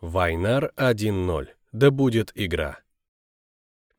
Вайнар 1-0. Да будет игра.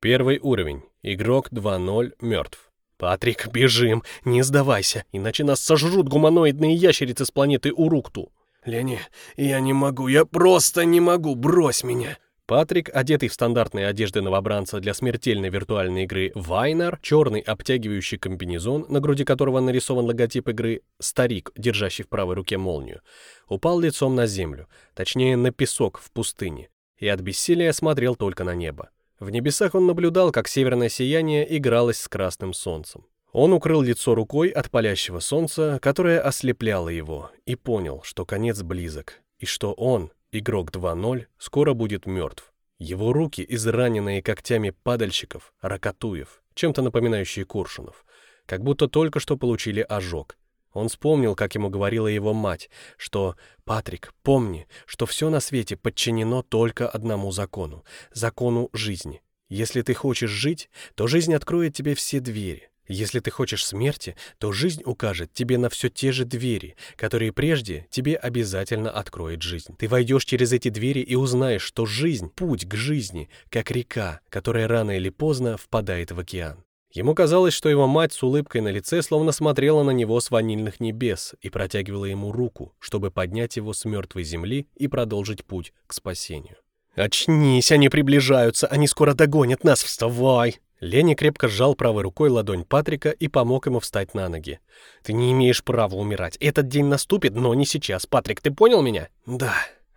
Первый уровень. Игрок 2-0 мертв. «Патрик, бежим! Не сдавайся, иначе нас сожрут гуманоидные ящерицы с планеты Урукту!» «Леня, я не могу, я просто не могу, брось меня!» Патрик, одетый в стандартные одежды новобранца для смертельной виртуальной игры Вайнер, черный обтягивающий комбинезон, на груди которого нарисован логотип игры «Старик», держащий в правой руке молнию, упал лицом на землю, точнее на песок в пустыне, и от бессилия смотрел только на небо. В небесах он наблюдал, как северное сияние игралось с красным солнцем. Он укрыл лицо рукой от палящего солнца, которое ослепляло его, и понял, что конец близок, и что он, Игрок 2.0 скоро будет мертв. Его руки, израненные когтями падальщиков, ракатуев, чем-то напоминающие Куршунов, как будто только что получили ожог. Он вспомнил, как ему говорила его мать, что «Патрик, помни, что все на свете подчинено только одному закону — закону жизни. Если ты хочешь жить, то жизнь откроет тебе все двери. Если ты хочешь смерти, то жизнь укажет тебе на все те же двери, которые прежде тебе обязательно откроет жизнь. Ты войдешь через эти двери и узнаешь, что жизнь, путь к жизни, как река, которая рано или поздно впадает в океан. Ему казалось, что его мать с улыбкой на лице словно смотрела на него с ванильных небес и протягивала ему руку, чтобы поднять его с мертвой земли и продолжить путь к спасению. «Очнись, они приближаются, они скоро догонят нас, вставай!» Ленни крепко сжал правой рукой ладонь Патрика и помог ему встать на ноги. «Ты не имеешь права умирать. Этот день наступит, но не сейчас. Патрик, ты понял меня?» «Да».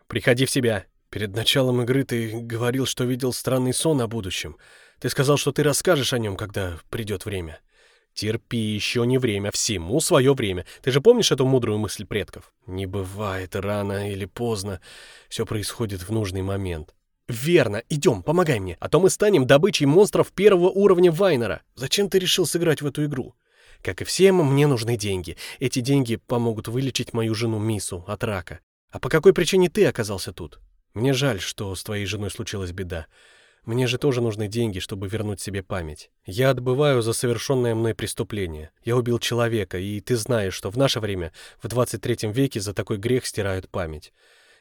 «Приходи в себя». «Перед началом игры ты говорил, что видел странный сон о будущем. Ты сказал, что ты расскажешь о нем, когда придет время». «Терпи, еще не время. Всему свое время. Ты же помнишь эту мудрую мысль предков?» «Не бывает рано или поздно. Все происходит в нужный момент». «Верно, идем, помогай мне, а то мы станем добычей монстров первого уровня Вайнера. Зачем ты решил сыграть в эту игру?» «Как и всем, мне нужны деньги. Эти деньги помогут вылечить мою жену Мису от рака. А по какой причине ты оказался тут? Мне жаль, что с твоей женой случилась беда. Мне же тоже нужны деньги, чтобы вернуть себе память. Я отбываю за совершенное мной преступление. Я убил человека, и ты знаешь, что в наше время, в 23 веке, за такой грех стирают память.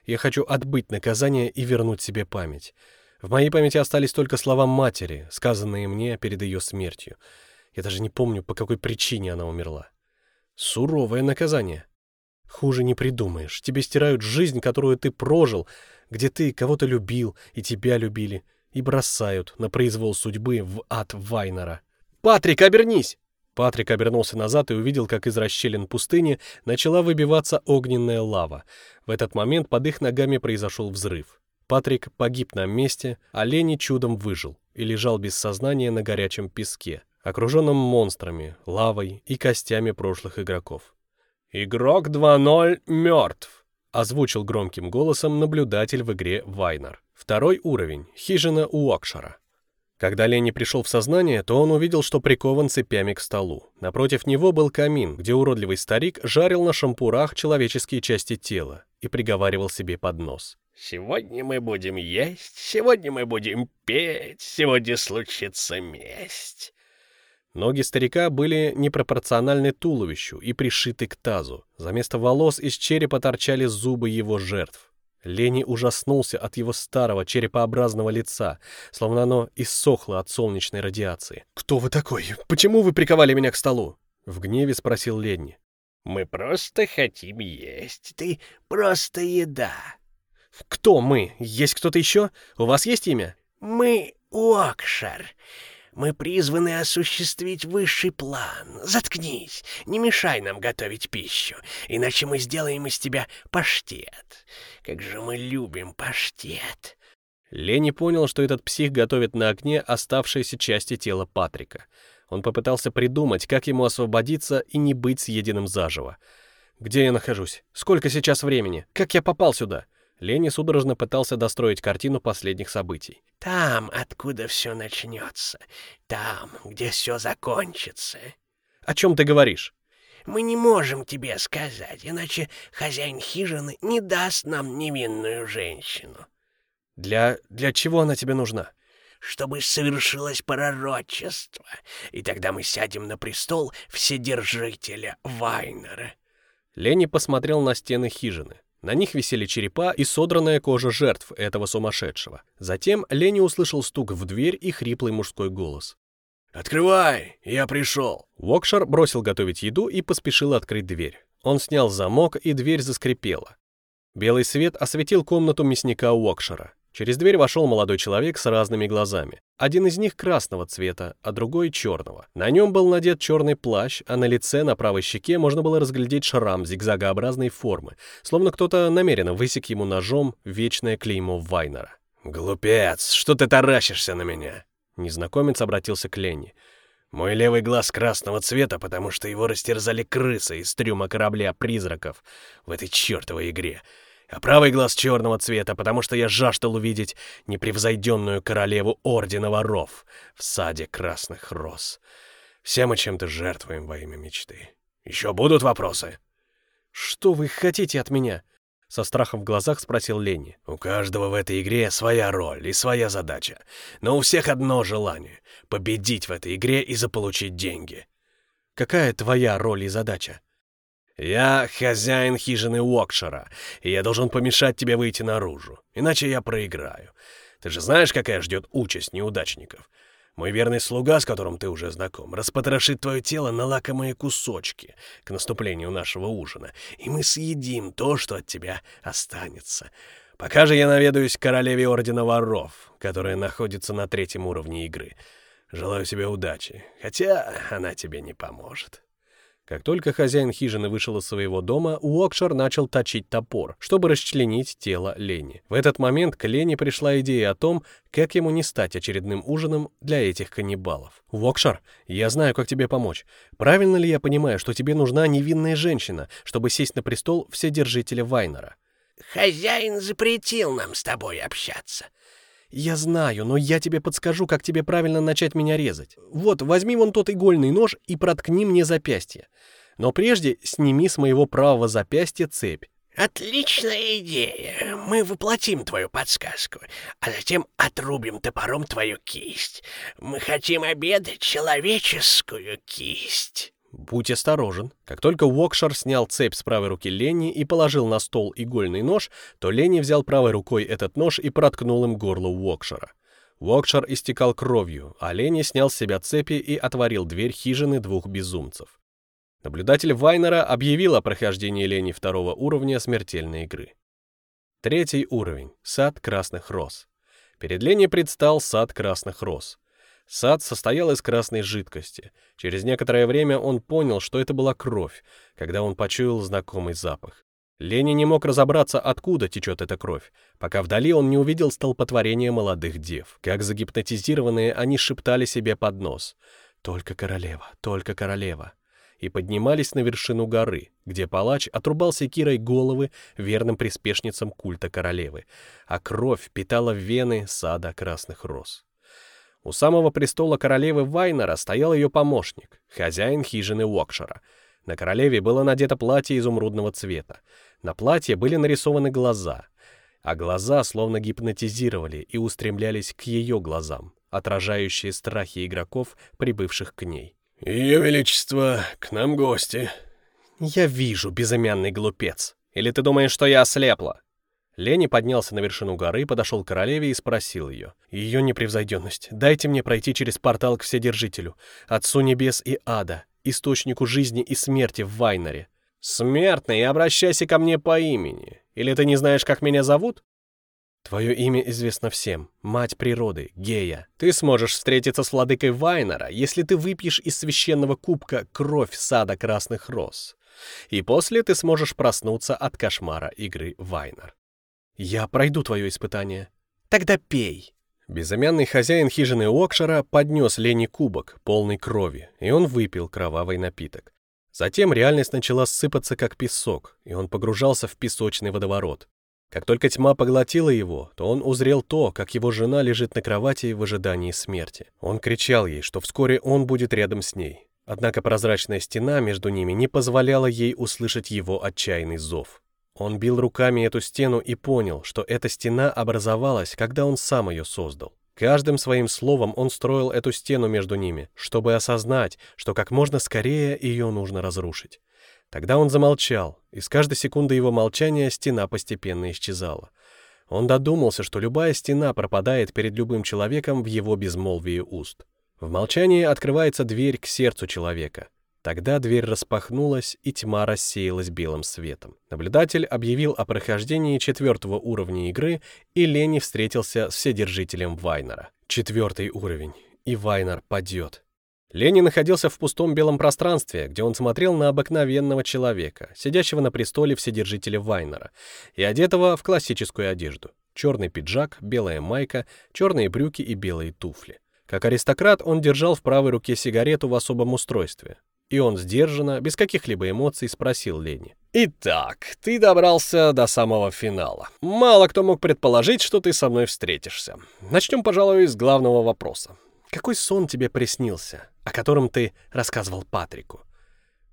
Я хочу отбыть наказание и вернуть себе память. В моей памяти остались только слова матери, сказанные мне перед ее смертью. Я даже не помню, по какой причине она умерла. Суровое наказание. Хуже не придумаешь. Тебе стирают жизнь, которую ты прожил, где ты кого-то любил и тебя любили, и бросают на произвол судьбы в ад Вайнера. «Патрик, обернись!» Патрик обернулся назад и увидел, как из расщелин пустыни начала выбиваться огненная лава. В этот момент под их ногами произошел взрыв. Патрик погиб на месте, а Лени чудом выжил и лежал без сознания на горячем песке, окруженном монстрами, лавой и костями прошлых игроков. «Игрок 2.0 мертв», — озвучил громким голосом наблюдатель в игре Вайнер. Второй уровень, хижина Уокшара. Когда Ленни пришел в сознание, то он увидел, что прикован цепями к столу. Напротив него был камин, где уродливый старик жарил на шампурах человеческие части тела и приговаривал себе под нос. «Сегодня мы будем есть, сегодня мы будем петь, сегодня случится месть». Ноги старика были непропорциональны туловищу и пришиты к тазу. За место волос из черепа торчали зубы его жертв. Лени ужаснулся от его старого черепообразного лица, словно оно иссохло от солнечной радиации. «Кто вы такой? Почему вы приковали меня к столу?» В гневе спросил Ленни. «Мы просто хотим есть. Ты просто еда». «Кто мы? Есть кто-то еще? У вас есть имя?» «Мы Уокшар. Мы призваны осуществить высший план. Заткнись, не мешай нам готовить пищу, иначе мы сделаем из тебя паштет. Как же мы любим паштет!» Лени понял, что этот псих готовит на огне оставшиеся части тела Патрика. Он попытался придумать, как ему освободиться и не быть съеденным заживо. «Где я нахожусь? Сколько сейчас времени? Как я попал сюда?» Лени судорожно пытался достроить картину последних событий. «Там, откуда все начнется. Там, где все закончится». «О чем ты говоришь?» «Мы не можем тебе сказать, иначе хозяин хижины не даст нам невинную женщину». «Для... для чего она тебе нужна?» чтобы совершилось пророчество, и тогда мы сядем на престол Вседержителя Вайнера». Лени посмотрел на стены хижины. На них висели черепа и содранная кожа жертв этого сумасшедшего. Затем Ленни услышал стук в дверь и хриплый мужской голос. «Открывай! Я пришел!» Вокшар бросил готовить еду и поспешил открыть дверь. Он снял замок, и дверь заскрипела. Белый свет осветил комнату мясника Уокшера. Через дверь вошел молодой человек с разными глазами. Один из них красного цвета, а другой черного. На нем был надет черный плащ, а на лице на правой щеке можно было разглядеть шрам зигзагообразной формы, словно кто-то намеренно высек ему ножом вечное клеймо Вайнера. «Глупец, что ты таращишься на меня?» Незнакомец обратился к Ленни. «Мой левый глаз красного цвета, потому что его растерзали крысы из трюма корабля призраков в этой чертовой игре а правый глаз черного цвета, потому что я жаждал увидеть непревзойденную королеву Ордена Воров в саде красных роз. Все мы чем-то жертвуем во имя мечты. Еще будут вопросы?» «Что вы хотите от меня?» — со страхом в глазах спросил Ленни. «У каждого в этой игре своя роль и своя задача, но у всех одно желание — победить в этой игре и заполучить деньги». «Какая твоя роль и задача?» «Я хозяин хижины Уокшера, и я должен помешать тебе выйти наружу, иначе я проиграю. Ты же знаешь, какая ждет участь неудачников? Мой верный слуга, с которым ты уже знаком, распотрошит твое тело на лакомые кусочки к наступлению нашего ужина, и мы съедим то, что от тебя останется. Пока же я наведаюсь к королеве Ордена Воров, которая находится на третьем уровне игры. Желаю тебе удачи, хотя она тебе не поможет». Как только хозяин хижины вышел из своего дома, Уокшер начал точить топор, чтобы расчленить тело Лени. В этот момент к Лене пришла идея о том, как ему не стать очередным ужином для этих каннибалов. «Уокшер, я знаю, как тебе помочь. Правильно ли я понимаю, что тебе нужна невинная женщина, чтобы сесть на престол вседержителя Вайнера?» «Хозяин запретил нам с тобой общаться», «Я знаю, но я тебе подскажу, как тебе правильно начать меня резать. Вот, возьми вон тот игольный нож и проткни мне запястье. Но прежде сними с моего правого запястья цепь. «Отличная идея. Мы воплотим твою подсказку, а затем отрубим топором твою кисть. Мы хотим обедать человеческую кисть». Будь осторожен. Как только Уокшар снял цепь с правой руки Ленни и положил на стол игольный нож, то Ленни взял правой рукой этот нож и проткнул им горло Уокшара. Уокшар истекал кровью, а Ленни снял с себя цепи и отворил дверь хижины двух безумцев. Наблюдатель Вайнера объявил о прохождении Ленни второго уровня смертельной игры. Третий уровень. Сад красных роз. Перед Ленни предстал сад красных роз. Сад состоял из красной жидкости. Через некоторое время он понял, что это была кровь, когда он почуял знакомый запах. Лени не мог разобраться, откуда течет эта кровь, пока вдали он не увидел столпотворение молодых дев. Как загипнотизированные, они шептали себе под нос «Только королева, только королева» и поднимались на вершину горы, где палач отрубал секирой головы верным приспешницам культа королевы, а кровь питала вены сада красных роз. У самого престола королевы Вайнера стоял ее помощник, хозяин хижины Уокшера. На королеве было надето платье изумрудного цвета. На платье были нарисованы глаза, а глаза словно гипнотизировали и устремлялись к ее глазам, отражающие страхи игроков, прибывших к ней. «Ее Величество, к нам гости». «Я вижу, безымянный глупец. Или ты думаешь, что я ослепла?» Лени поднялся на вершину горы, подошел к королеве и спросил ее. «Ее непревзойденность, дайте мне пройти через портал к Вседержителю, Отцу Небес и Ада, Источнику жизни и смерти в Вайнере». «Смертный, обращайся ко мне по имени. Или ты не знаешь, как меня зовут?» «Твое имя известно всем. Мать природы, Гея. Ты сможешь встретиться с владыкой Вайнера, если ты выпьешь из священного кубка кровь сада красных роз. И после ты сможешь проснуться от кошмара игры Вайнер. «Я пройду твое испытание». «Тогда пей». Безымянный хозяин хижины Окшера поднес Лене кубок, полный крови, и он выпил кровавый напиток. Затем реальность начала сыпаться как песок, и он погружался в песочный водоворот. Как только тьма поглотила его, то он узрел то, как его жена лежит на кровати в ожидании смерти. Он кричал ей, что вскоре он будет рядом с ней. Однако прозрачная стена между ними не позволяла ей услышать его отчаянный зов. Он бил руками эту стену и понял, что эта стена образовалась, когда он сам ее создал. Каждым своим словом он строил эту стену между ними, чтобы осознать, что как можно скорее ее нужно разрушить. Тогда он замолчал, и с каждой секунды его молчания стена постепенно исчезала. Он додумался, что любая стена пропадает перед любым человеком в его безмолвии уст. В молчании открывается дверь к сердцу человека. Тогда дверь распахнулась, и тьма рассеялась белым светом. Наблюдатель объявил о прохождении четвертого уровня игры, и Лени встретился с вседержителем Вайнера. Четвертый уровень, и Вайнер падет. Лени находился в пустом белом пространстве, где он смотрел на обыкновенного человека, сидящего на престоле вседержителя Вайнера, и одетого в классическую одежду. Черный пиджак, белая майка, черные брюки и белые туфли. Как аристократ он держал в правой руке сигарету в особом устройстве. И он сдержанно, без каких-либо эмоций, спросил Лени. «Итак, ты добрался до самого финала. Мало кто мог предположить, что ты со мной встретишься. Начнем, пожалуй, с главного вопроса. Какой сон тебе приснился, о котором ты рассказывал Патрику?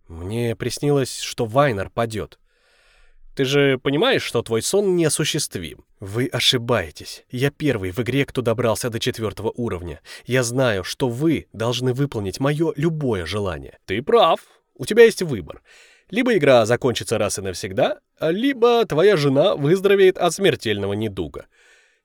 Мне приснилось, что Вайнер падет. Ты же понимаешь, что твой сон неосуществим? Вы ошибаетесь. Я первый в игре, кто добрался до четвертого уровня. Я знаю, что вы должны выполнить мое любое желание. Ты прав. У тебя есть выбор. Либо игра закончится раз и навсегда, либо твоя жена выздоровеет от смертельного недуга.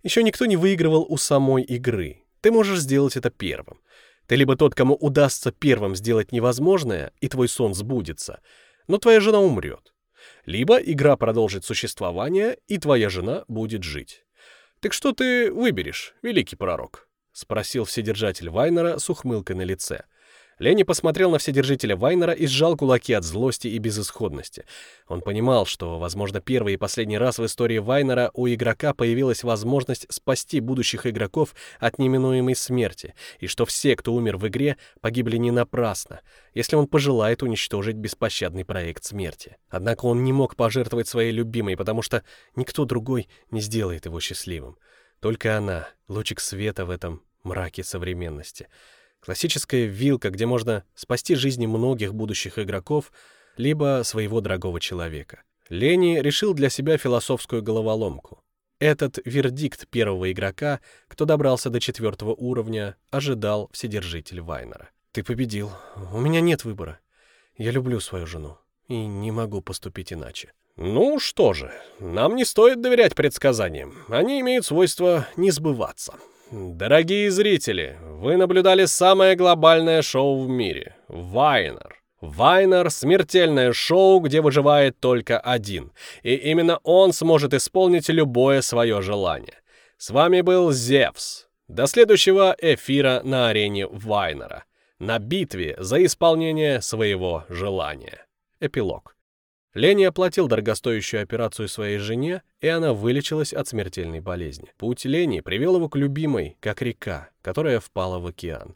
Еще никто не выигрывал у самой игры. Ты можешь сделать это первым. Ты либо тот, кому удастся первым сделать невозможное, и твой сон сбудется, но твоя жена умрет. Либо игра продолжит существование, и твоя жена будет жить. Так что ты выберешь, великий пророк? — спросил вседержатель Вайнера с ухмылкой на лице — Ленни посмотрел на вседержителя Вайнера и сжал кулаки от злости и безысходности. Он понимал, что, возможно, первый и последний раз в истории Вайнера у игрока появилась возможность спасти будущих игроков от неминуемой смерти, и что все, кто умер в игре, погибли не напрасно, если он пожелает уничтожить беспощадный проект смерти. Однако он не мог пожертвовать своей любимой, потому что никто другой не сделает его счастливым. Только она, лучик света в этом мраке современности — Классическая вилка, где можно спасти жизни многих будущих игроков, либо своего дорогого человека. Лени решил для себя философскую головоломку. Этот вердикт первого игрока, кто добрался до четвертого уровня, ожидал вседержитель Вайнера. «Ты победил. У меня нет выбора. Я люблю свою жену и не могу поступить иначе». «Ну что же, нам не стоит доверять предсказаниям. Они имеют свойство не сбываться», Дорогие зрители, вы наблюдали самое глобальное шоу в мире — Вайнер. Вайнер — смертельное шоу, где выживает только один, и именно он сможет исполнить любое свое желание. С вами был Зевс. До следующего эфира на арене Вайнера. На битве за исполнение своего желания. Эпилог. Лени оплатил дорогостоящую операцию своей жене, и она вылечилась от смертельной болезни. Путь Лени привел его к любимой, как река, которая впала в океан.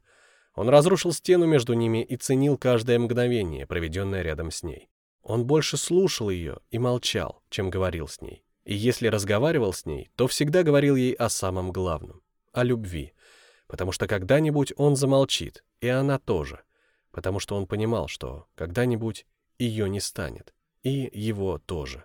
Он разрушил стену между ними и ценил каждое мгновение, проведенное рядом с ней. Он больше слушал ее и молчал, чем говорил с ней. И если разговаривал с ней, то всегда говорил ей о самом главном — о любви. Потому что когда-нибудь он замолчит, и она тоже. Потому что он понимал, что когда-нибудь ее не станет и его тоже.